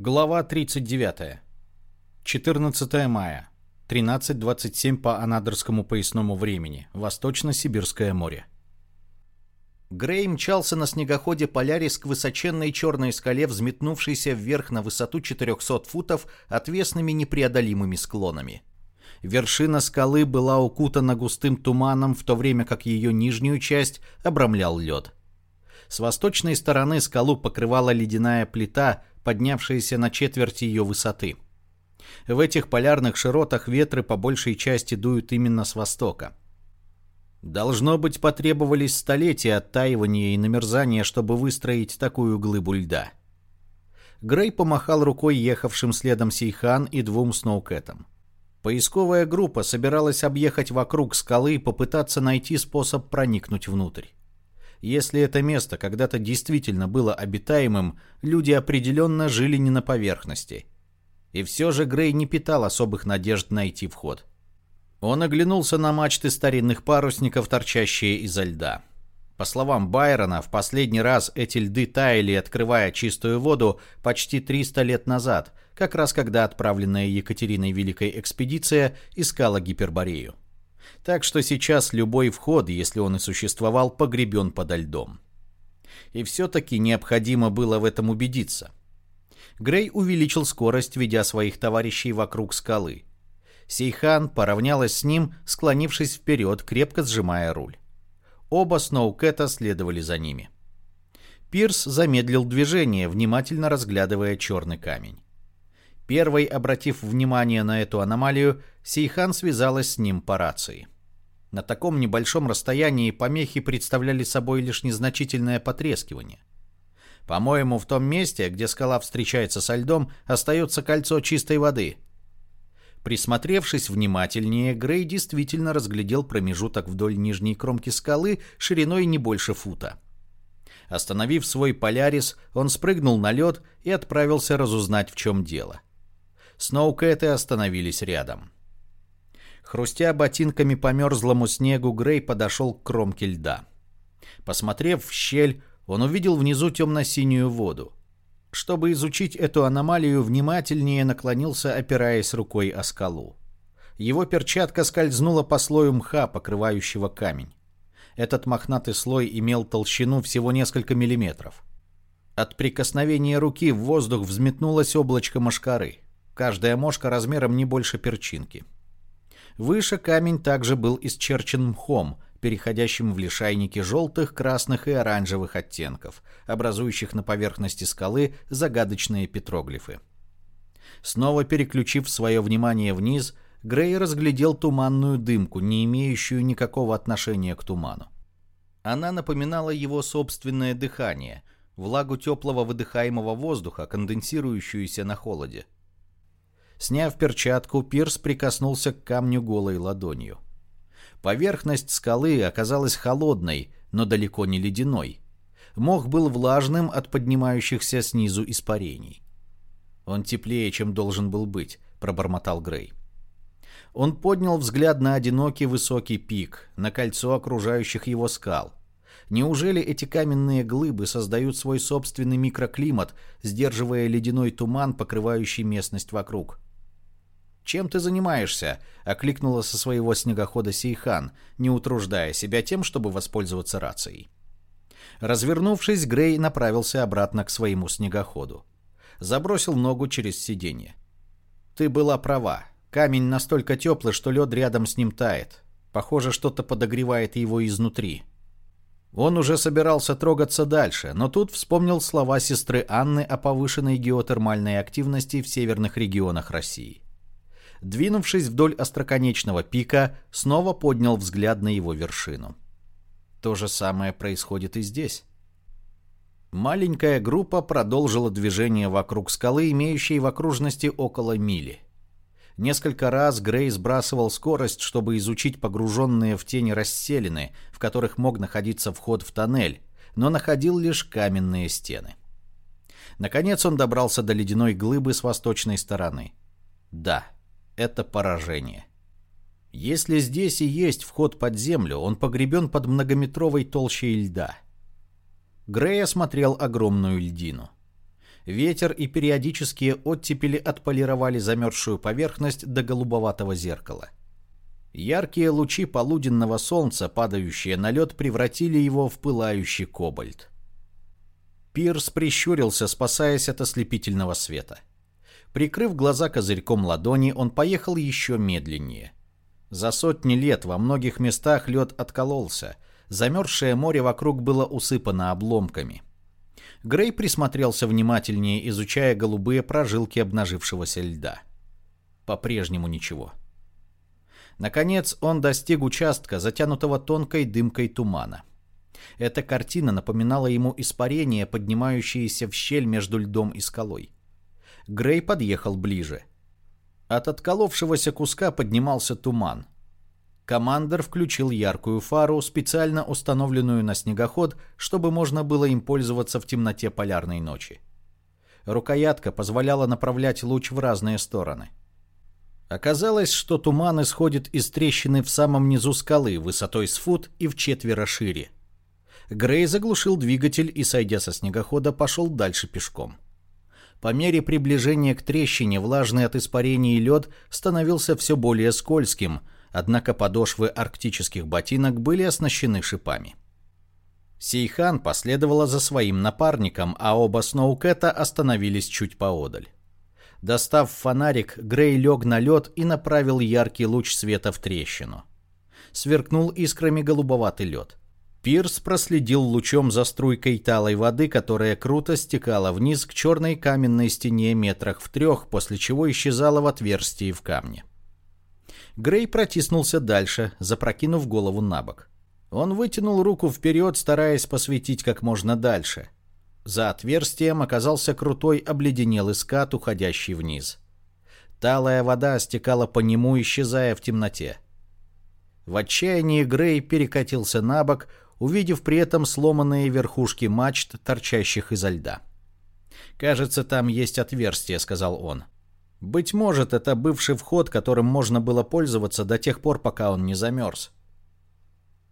Глава 39. 14 мая. 13.27 по анадырскому поясному времени. Восточно-Сибирское море. Грей мчался на снегоходе «Полярис» к высоченной черной скале, взметнувшейся вверх на высоту 400 футов отвесными непреодолимыми склонами. Вершина скалы была укутана густым туманом, в то время как ее нижнюю часть обрамлял лед. С восточной стороны скалу покрывала ледяная плита, поднявшаяся на четверть ее высоты. В этих полярных широтах ветры по большей части дуют именно с востока. Должно быть, потребовались столетия оттаивания и намерзания, чтобы выстроить такую глыбу льда. Грей помахал рукой ехавшим следом Сейхан и двум сноукэтам. Поисковая группа собиралась объехать вокруг скалы и попытаться найти способ проникнуть внутрь. Если это место когда-то действительно было обитаемым, люди определенно жили не на поверхности. И все же Грей не питал особых надежд найти вход. Он оглянулся на мачты старинных парусников, торчащие изо льда. По словам Байрона, в последний раз эти льды таяли, открывая чистую воду, почти 300 лет назад, как раз когда отправленная Екатериной Великой экспедиция искала Гиперборею. Так что сейчас любой вход, если он и существовал, погребен подо льдом. И все-таки необходимо было в этом убедиться. Грей увеличил скорость, ведя своих товарищей вокруг скалы. Сейхан поравнялась с ним, склонившись вперед, крепко сжимая руль. Оба Сноукэта следовали за ними. Пирс замедлил движение, внимательно разглядывая черный камень. Первой, обратив внимание на эту аномалию, Сейхан связалась с ним по рации. На таком небольшом расстоянии помехи представляли собой лишь незначительное потрескивание. По-моему, в том месте, где скала встречается со льдом, остается кольцо чистой воды. Присмотревшись внимательнее, Грей действительно разглядел промежуток вдоль нижней кромки скалы шириной не больше фута. Остановив свой полярис, он спрыгнул на лед и отправился разузнать, в чем дело. Сноукэты остановились рядом. Хрустя ботинками по мерзлому снегу, Грей подошел к кромке льда. Посмотрев в щель, он увидел внизу темно-синюю воду. Чтобы изучить эту аномалию, внимательнее наклонился, опираясь рукой о скалу. Его перчатка скользнула по слою мха, покрывающего камень. Этот мохнатый слой имел толщину всего несколько миллиметров. От прикосновения руки в воздух взметнулось облачко мошкары. Каждая мошка размером не больше перчинки. Выше камень также был исчерчен мхом, переходящим в лишайники желтых, красных и оранжевых оттенков, образующих на поверхности скалы загадочные петроглифы. Снова переключив свое внимание вниз, Грей разглядел туманную дымку, не имеющую никакого отношения к туману. Она напоминала его собственное дыхание, влагу теплого выдыхаемого воздуха, конденсирующуюся на холоде. Сняв перчатку, Пирс прикоснулся к камню голой ладонью. Поверхность скалы оказалась холодной, но далеко не ледяной. Мох был влажным от поднимающихся снизу испарений. «Он теплее, чем должен был быть», — пробормотал Грей. Он поднял взгляд на одинокий высокий пик, на кольцо окружающих его скал. Неужели эти каменные глыбы создают свой собственный микроклимат, сдерживая ледяной туман, покрывающий местность вокруг? «Чем ты занимаешься?» — окликнула со своего снегохода Сейхан, не утруждая себя тем, чтобы воспользоваться рацией. Развернувшись, Грей направился обратно к своему снегоходу. Забросил ногу через сиденье. «Ты была права. Камень настолько теплый, что лед рядом с ним тает. Похоже, что-то подогревает его изнутри». Он уже собирался трогаться дальше, но тут вспомнил слова сестры Анны о повышенной геотермальной активности в северных регионах России двинувшись вдоль остроконечного пика, снова поднял взгляд на его вершину. То же самое происходит и здесь. Маленькая группа продолжила движение вокруг скалы, имеющей в окружности около мили. Несколько раз Грей сбрасывал скорость, чтобы изучить погруженные в тени расселины, в которых мог находиться вход в тоннель, но находил лишь каменные стены. Наконец он добрался до ледяной глыбы с восточной стороны. Да, это поражение. Если здесь и есть вход под землю, он погребен под многометровой толщей льда. Грей осмотрел огромную льдину. Ветер и периодические оттепели отполировали замерзшую поверхность до голубоватого зеркала. Яркие лучи полуденного солнца, падающие на лед, превратили его в пылающий кобальт. Пирс прищурился, спасаясь от ослепительного света. Прикрыв глаза козырьком ладони, он поехал еще медленнее. За сотни лет во многих местах лед откололся, замерзшее море вокруг было усыпано обломками. Грей присмотрелся внимательнее, изучая голубые прожилки обнажившегося льда. По-прежнему ничего. Наконец он достиг участка, затянутого тонкой дымкой тумана. Эта картина напоминала ему испарение, поднимающееся в щель между льдом и скалой. Грей подъехал ближе. От отколовшегося куска поднимался туман. Командор включил яркую фару, специально установленную на снегоход, чтобы можно было им пользоваться в темноте полярной ночи. Рукоятка позволяла направлять луч в разные стороны. Оказалось, что туман исходит из трещины в самом низу скалы, высотой с фут и в четверо шире. Грей заглушил двигатель и, сойдя со снегохода, пошел дальше пешком. По мере приближения к трещине влажный от испарений лед становился все более скользким, однако подошвы арктических ботинок были оснащены шипами. Сейхан последовала за своим напарником, а оба Сноукэта остановились чуть поодаль. Достав фонарик, Грей лег на лед и направил яркий луч света в трещину. Сверкнул искрами голубоватый лед. Пирс проследил лучом за струйкой талой воды, которая круто стекала вниз к черной каменной стене метрах в трех, после чего исчезала в отверстии в камне. Грей протиснулся дальше, запрокинув голову на бок. Он вытянул руку вперед, стараясь посветить как можно дальше. За отверстием оказался крутой обледенелый скат, уходящий вниз. Талая вода стекала по нему, исчезая в темноте. В отчаянии Грей перекатился на бок, увидев при этом сломанные верхушки мачт, торчащих изо льда. «Кажется, там есть отверстие», — сказал он. «Быть может, это бывший вход, которым можно было пользоваться до тех пор, пока он не замерз».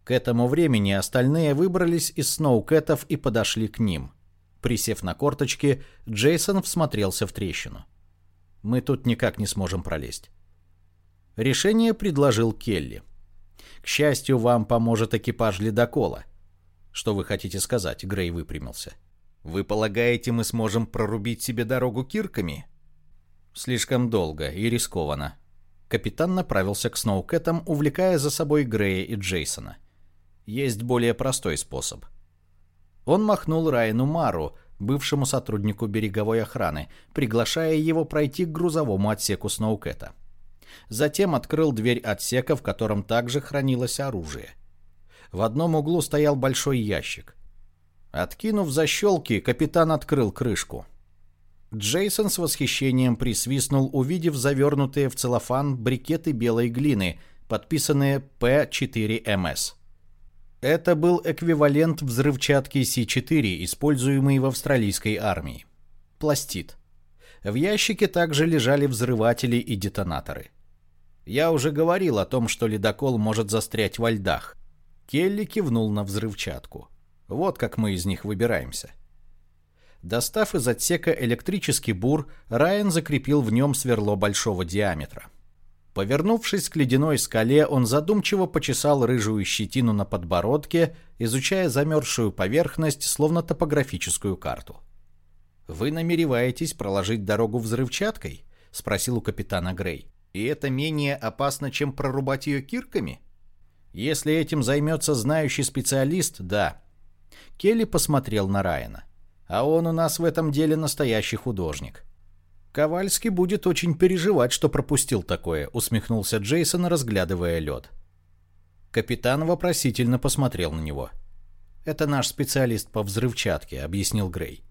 К этому времени остальные выбрались из сноукетов и подошли к ним. Присев на корточки, Джейсон всмотрелся в трещину. «Мы тут никак не сможем пролезть». Решение предложил Келли. К счастью, вам поможет экипаж ледокола. Что вы хотите сказать? Грей выпрямился. Вы полагаете, мы сможем прорубить себе дорогу кирками? Слишком долго и рискованно. Капитан направился к Сноукэтам, увлекая за собой Грея и Джейсона. Есть более простой способ. Он махнул Райану Мару, бывшему сотруднику береговой охраны, приглашая его пройти к грузовому отсеку Сноукэта. Затем открыл дверь отсека, в котором также хранилось оружие. В одном углу стоял большой ящик. Откинув защелки, капитан открыл крышку. Джейсон с восхищением присвистнул, увидев завернутые в целлофан брикеты белой глины, подписанные P4MS. Это был эквивалент взрывчатки С4, используемый в австралийской армии. Пластид. В ящике также лежали взрыватели и детонаторы. Я уже говорил о том, что ледокол может застрять во льдах. Келли кивнул на взрывчатку. Вот как мы из них выбираемся. Достав из отсека электрический бур, Райан закрепил в нем сверло большого диаметра. Повернувшись к ледяной скале, он задумчиво почесал рыжую щетину на подбородке, изучая замерзшую поверхность, словно топографическую карту. «Вы намереваетесь проложить дорогу взрывчаткой?» — спросил у капитана Грей. И это менее опасно, чем прорубать ее кирками? Если этим займется знающий специалист, да. Келли посмотрел на Райана. А он у нас в этом деле настоящий художник. Ковальский будет очень переживать, что пропустил такое, усмехнулся Джейсон, разглядывая лед. Капитан вопросительно посмотрел на него. «Это наш специалист по взрывчатке», — объяснил Грей.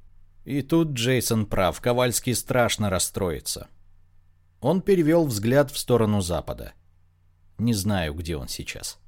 И тут Джейсон прав, Ковальский страшно расстроится. Он перевел взгляд в сторону запада. Не знаю, где он сейчас.